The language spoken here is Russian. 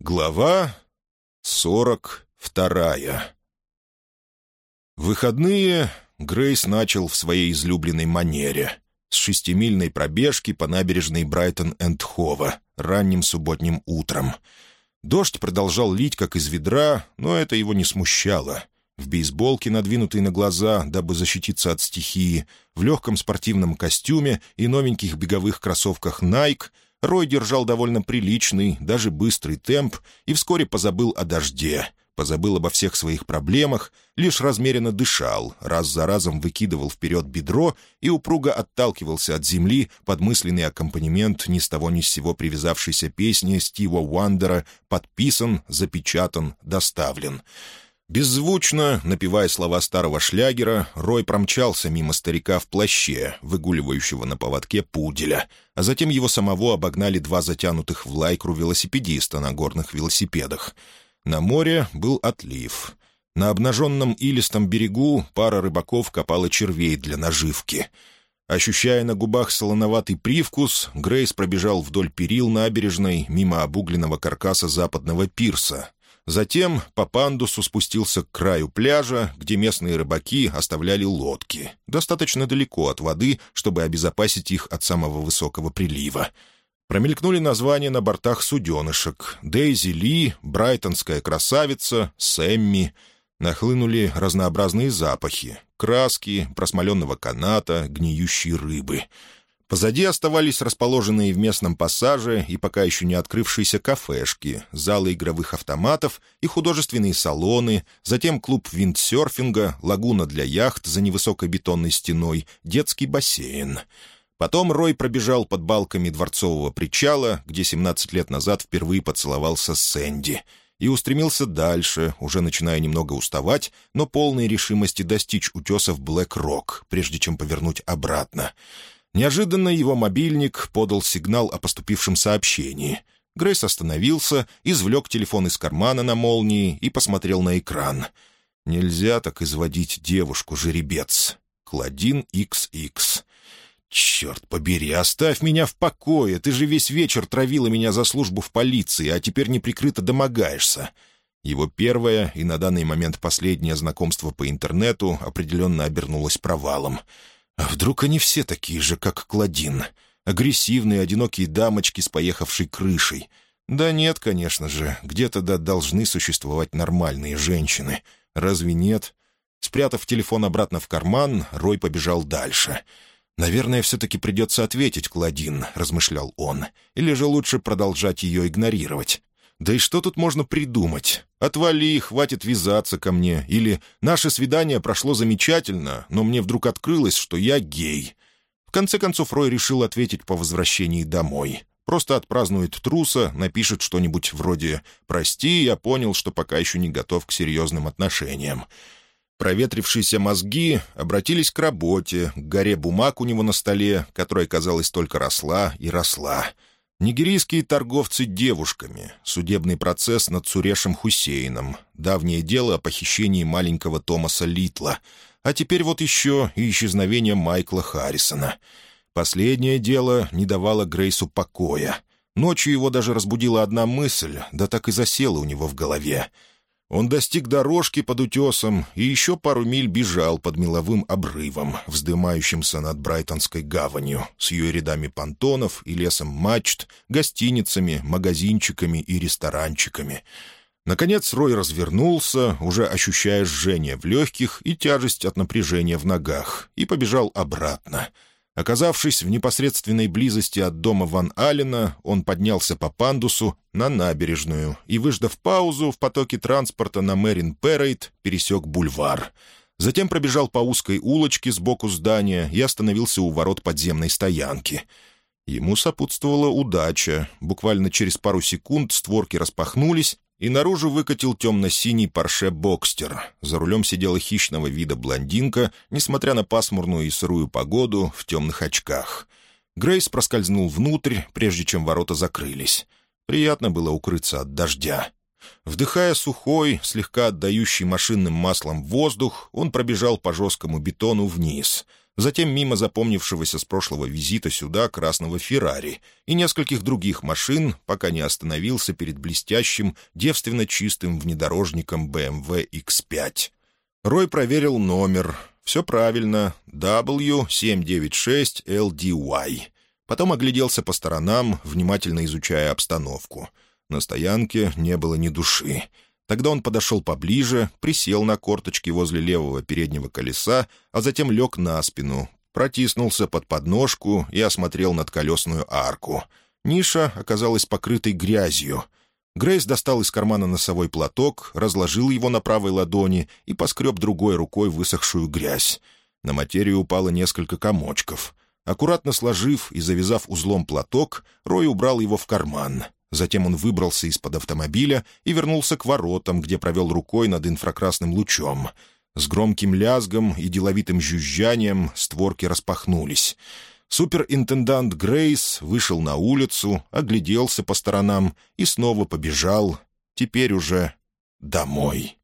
Глава сорок вторая выходные Грейс начал в своей излюбленной манере с шестимильной пробежки по набережной Брайтон-энд-Хова ранним субботним утром. Дождь продолжал лить, как из ведра, но это его не смущало. В бейсболке, надвинутой на глаза, дабы защититься от стихии, в легком спортивном костюме и новеньких беговых кроссовках Nike — Рой держал довольно приличный, даже быстрый темп и вскоре позабыл о дожде, позабыл обо всех своих проблемах, лишь размеренно дышал, раз за разом выкидывал вперед бедро и упруго отталкивался от земли под мысленный аккомпанемент ни с того ни с сего привязавшейся песни Стива Уандера «Подписан, запечатан, доставлен». Беззвучно, напевая слова старого шлягера, Рой промчался мимо старика в плаще, выгуливающего на поводке пуделя, а затем его самого обогнали два затянутых в лайкру велосипедиста на горных велосипедах. На море был отлив. На обнаженном илистом берегу пара рыбаков копала червей для наживки. Ощущая на губах солоноватый привкус, Грейс пробежал вдоль перил набережной мимо обугленного каркаса западного пирса, Затем по пандусу спустился к краю пляжа, где местные рыбаки оставляли лодки, достаточно далеко от воды, чтобы обезопасить их от самого высокого прилива. Промелькнули названия на бортах суденышек «Дейзи Ли», «Брайтонская красавица», «Сэмми». Нахлынули разнообразные запахи — краски, просмоленного каната, гниющей рыбы — Позади оставались расположенные в местном пассаже и пока еще не открывшиеся кафешки, залы игровых автоматов и художественные салоны, затем клуб виндсерфинга, лагуна для яхт за невысокой бетонной стеной, детский бассейн. Потом Рой пробежал под балками дворцового причала, где 17 лет назад впервые поцеловался с Сэнди, и устремился дальше, уже начиная немного уставать, но полной решимости достичь утесов Блэк-Рок, прежде чем повернуть обратно — Неожиданно его мобильник подал сигнал о поступившем сообщении. Грейс остановился, извлек телефон из кармана на молнии и посмотрел на экран. «Нельзя так изводить девушку, жеребец. Кладин XX. «Черт побери, оставь меня в покое! Ты же весь вечер травила меня за службу в полиции, а теперь неприкрыто домогаешься!» Его первое и на данный момент последнее знакомство по интернету определенно обернулось провалом — а вдруг они все такие же, как Кладин? Агрессивные, одинокие дамочки с поехавшей крышей. Да нет, конечно же, где-то да должны существовать нормальные женщины. Разве нет? Спрятав телефон обратно в карман, Рой побежал дальше. «Наверное, все-таки придется ответить, Кладин», — размышлял он. «Или же лучше продолжать ее игнорировать. Да и что тут можно придумать? Отвали, хватит вязаться ко мне. Или «Наше свидание прошло замечательно, но мне вдруг открылось, что я гей». В конце концов, Рой решил ответить по возвращении домой. Просто отпразднует труса, напишет что-нибудь вроде «Прости, я понял, что пока еще не готов к серьезным отношениям». Проветрившиеся мозги обратились к работе, к горе бумаг у него на столе, которая, казалось, только росла и росла — Нигерийские торговцы девушками, судебный процесс над Цурешем Хусейном, давнее дело о похищении маленького Томаса Литла, а теперь вот еще и исчезновение Майкла Харрисона. Последнее дело не давало Грейсу покоя. Ночью его даже разбудила одна мысль, да так и засела у него в голове — он достиг дорожки под утесом и еще пару миль бежал под меловым обрывом, вздымающимся над Брайтонской гаванью, с ее рядами понтонов и лесом мачт, гостиницами, магазинчиками и ресторанчиками. Наконец Рой развернулся, уже ощущая жжение в легких и тяжесть от напряжения в ногах, и побежал обратно — Оказавшись в непосредственной близости от дома Ван Аллена, он поднялся по пандусу на набережную и, выждав паузу в потоке транспорта на Мэрин Перрейт, пересек бульвар. Затем пробежал по узкой улочке сбоку здания и остановился у ворот подземной стоянки. Ему сопутствовала удача. Буквально через пару секунд створки распахнулись, и наружу выкатил темно-синий парше «Бокстер». За рулем сидела хищного вида блондинка, несмотря на пасмурную и сырую погоду, в темных очках. Грейс проскользнул внутрь, прежде чем ворота закрылись. Приятно было укрыться от дождя. Вдыхая сухой, слегка отдающий машинным маслом воздух, он пробежал по жесткому бетону вниз. Затем мимо запомнившегося с прошлого визита сюда красного «Феррари» и нескольких других машин, пока не остановился перед блестящим, девственно чистым внедорожником BMW X5. Рой проверил номер. Все правильно. W796LDY. Потом огляделся по сторонам, внимательно изучая обстановку. На стоянке не было ни души. Тогда он подошел поближе, присел на корточки возле левого переднего колеса, а затем лег на спину, протиснулся под подножку и осмотрел надколесную арку. Ниша оказалась покрытой грязью. Грейс достал из кармана носовой платок, разложил его на правой ладони и поскреб другой рукой высохшую грязь. На материю упало несколько комочков. Аккуратно сложив и завязав узлом платок, Рой убрал его в карман — Затем он выбрался из-под автомобиля и вернулся к воротам, где провел рукой над инфракрасным лучом. С громким лязгом и деловитым жужжанием створки распахнулись. Суперинтендант Грейс вышел на улицу, огляделся по сторонам и снова побежал, теперь уже домой.